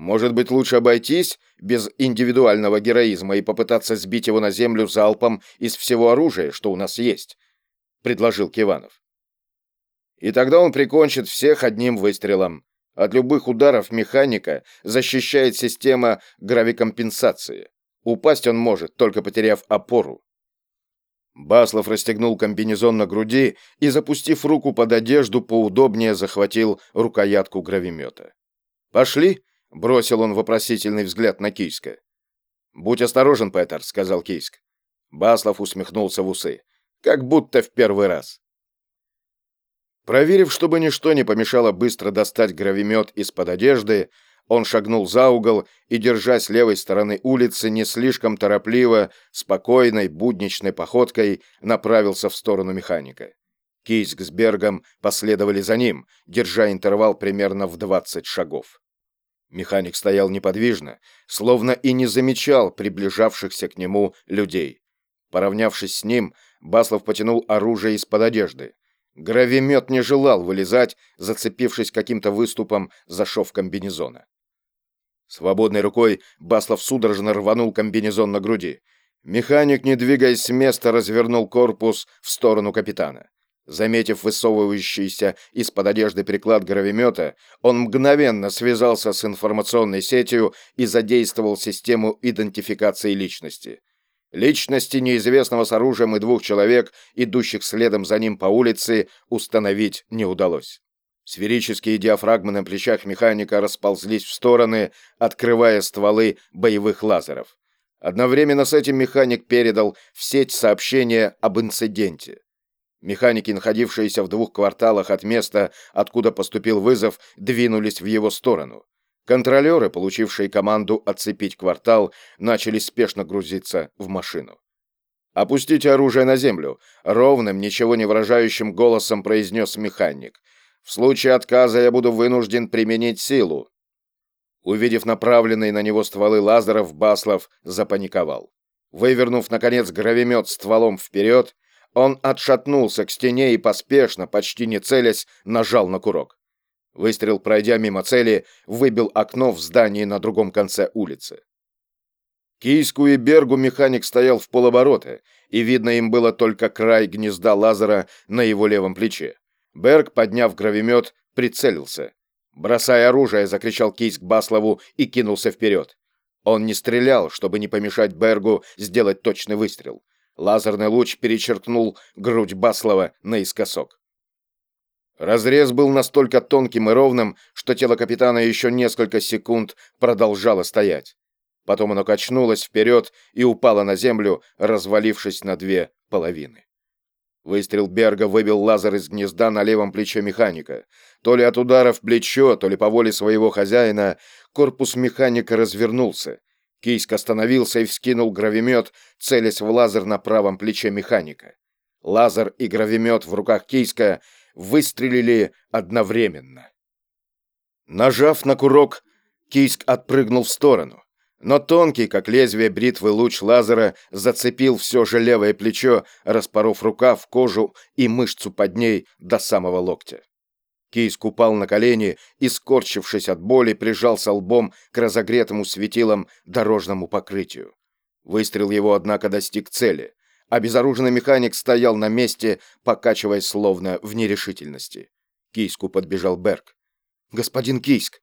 Может быть, лучше обойтись без индивидуального героизма и попытаться сбить его на землю залпом из всего оружия, что у нас есть, предложил Киванов. И тогда он прикончит всех одним выстрелом. От любых ударов механика защищает система гравикомпенсации. Упасть он может, только потеряв опору. Баслов расстегнул комбинезон на груди и, запустив руку под одежду, поудобнее захватил рукоятку гравимета. «Пошли?» — бросил он вопросительный взгляд на Кийска. «Будь осторожен, Петер», — сказал Кийск. Баслов усмехнулся в усы. «Как будто в первый раз». Проверив, чтобы ничто не помешало быстро достать гравимет из-под одежды, он шагнул за угол и, держась левой стороны улицы, не слишком торопливо, спокойной, будничной походкой направился в сторону механика. Кийск с Бергом последовали за ним, держа интервал примерно в 20 шагов. Механик стоял неподвижно, словно и не замечал приближавшихся к нему людей. Поравнявшись с ним, Баслов потянул оружие из-под одежды. Гравимет не желал вылезать, зацепившись каким-то выступом за шов комбинезона. Свободной рукой Баслов судорожно рванул комбинезон на груди. Механик, не двигаясь с места, развернул корпус в сторону капитана. Заметив высовывающийся из-под одежды приклад гравимета, он мгновенно связался с информационной сетью и задействовал систему идентификации личности. Личности неизвестного с оружием и двух человек, идущих следом за ним по улице, установить не удалось. Сферические диафрагмы на плечах механика расползлись в стороны, открывая стволы боевых лазеров. Одновременно с этим механик передал в сеть сообщение об инциденте. Механики, находившиеся в двух кварталах от места, откуда поступил вызов, двинулись в его сторону. Контролеры, получившие команду отцепить квартал, начали спешно грузиться в машину. «Опустите оружие на землю», — ровным, ничего не выражающим голосом произнес механик. «В случае отказа я буду вынужден применить силу». Увидев направленные на него стволы лазеров, Баслов запаниковал. Вывернув, наконец, гравимет стволом вперед, он отшатнулся к стене и поспешно, почти не целясь, нажал на курок. Выстрел, пройдя мимо цели, выбил окно в здании на другом конце улицы. Кийску и Бергу механик стоял в полоборота, и видно им было только край гнезда лазера на его левом плече. Берг, подняв гравимет, прицелился. «Бросай оружие!» — закричал Кийск Баслову и кинулся вперед. Он не стрелял, чтобы не помешать Бергу сделать точный выстрел. Лазерный луч перечеркнул грудь Баслова наискосок. Разрез был настолько тонким и ровным, что тело капитана еще несколько секунд продолжало стоять. Потом оно качнулось вперед и упало на землю, развалившись на две половины. Выстрел Берга выбил лазер из гнезда на левом плече механика. То ли от удара в плечо, то ли по воле своего хозяина, корпус механика развернулся. Кийск остановился и вскинул гравимет, целясь в лазер на правом плече механика. Лазер и гравимет в руках Кийска выстрелили одновременно. Нажав на курок, Кийск отпрыгнул в сторону, но тонкий, как лезвие бритвы, луч лазера зацепил все же левое плечо, распоров рукав, кожу и мышцу под ней до самого локтя. Кейс упал на колени и, скорчившись от боли, прижался лбом к разогретому светилом дорожному покрытию. Выстрел его, однако, достиг цели. Обезоруженный механик стоял на месте, покачиваясь словно в нерешительности. Кийску подбежал Берг. «Господин Кийск!»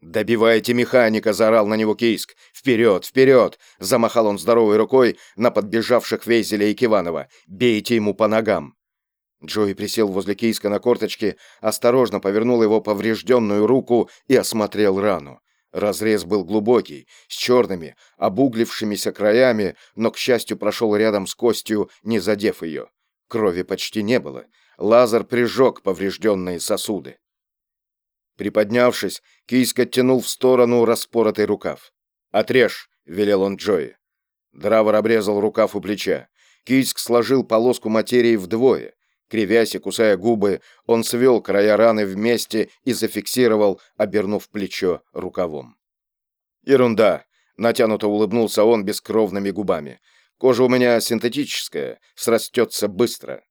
«Добивайте механика!» — заорал на него Кийск. «Вперед! Вперед!» — замахал он здоровой рукой на подбежавших Вейзеля и Киванова. «Бейте ему по ногам!» Джои присел возле Кейска на корточке, осторожно повернул его поврежденную руку и осмотрел рану. Разрез был глубокий, с черными, обуглившимися краями, но, к счастью, прошел рядом с костью, не задев ее. Крови почти не было. Лазер прижег поврежденные сосуды. Приподнявшись, Кийск оттянул в сторону распоротый рукав. «Отрежь!» — велел он Джои. Дравер обрезал рукав у плеча. Кийск сложил полоску материи вдвое. Кривясь и кусая губы, он свел края раны вместе и зафиксировал, обернув плечо рукавом. «Ерунда!» — натянуто улыбнулся он бескровными губами. «Кожа у меня синтетическая, срастется быстро».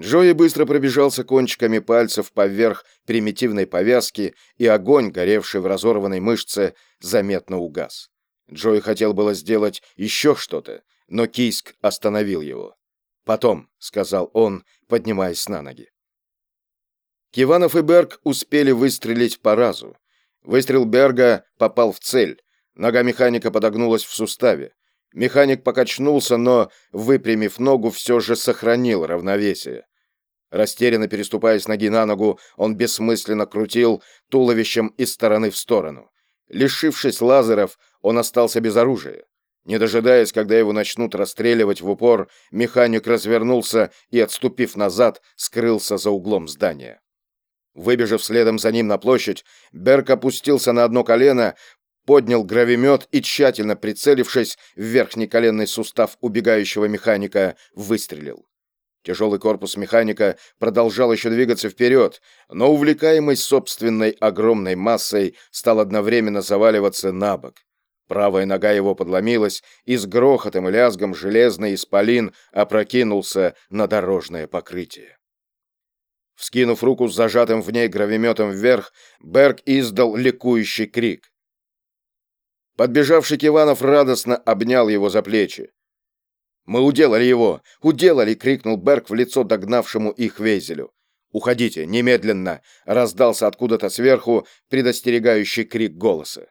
Джои быстро пробежался кончиками пальцев поверх примитивной повязки, и огонь, горевший в разорванной мышце, заметно угас. Джои хотел было сделать еще что-то, но Кийск остановил его. «Потом», — сказал он, поднимаясь на ноги. Киванов и Берг успели выстрелить по разу. Выстрел Берга попал в цель. Нога механика подогнулась в суставе. Механик покачнулся, но, выпрямив ногу, все же сохранил равновесие. Растерянно переступая с ноги на ногу, он бессмысленно крутил туловищем из стороны в сторону. Лишившись лазеров, он остался без оружия. Не дожидаясь, когда его начнут расстреливать в упор, механик развернулся и, отступив назад, скрылся за углом здания. Выбежав следом за ним на площадь, Берг опустился на одно колено, поднял гравимет и, тщательно прицелившись в верхний коленный сустав убегающего механика, выстрелил. Тяжелый корпус механика продолжал еще двигаться вперед, но, увлекаемый собственной огромной массой, стал одновременно заваливаться на бок. Правая нога его подломилась, и с грохотом и лязгом железный исполин опрокинулся на дорожное покрытие. Вскинув руку с зажатым в ней гравиметом вверх, Берг издал ликующий крик. Подбежавший Киванов радостно обнял его за плечи. «Мы уделали его! Уделали!» — крикнул Берг в лицо догнавшему их Вейзелю. «Уходите, немедленно!» — раздался откуда-то сверху предостерегающий крик голоса.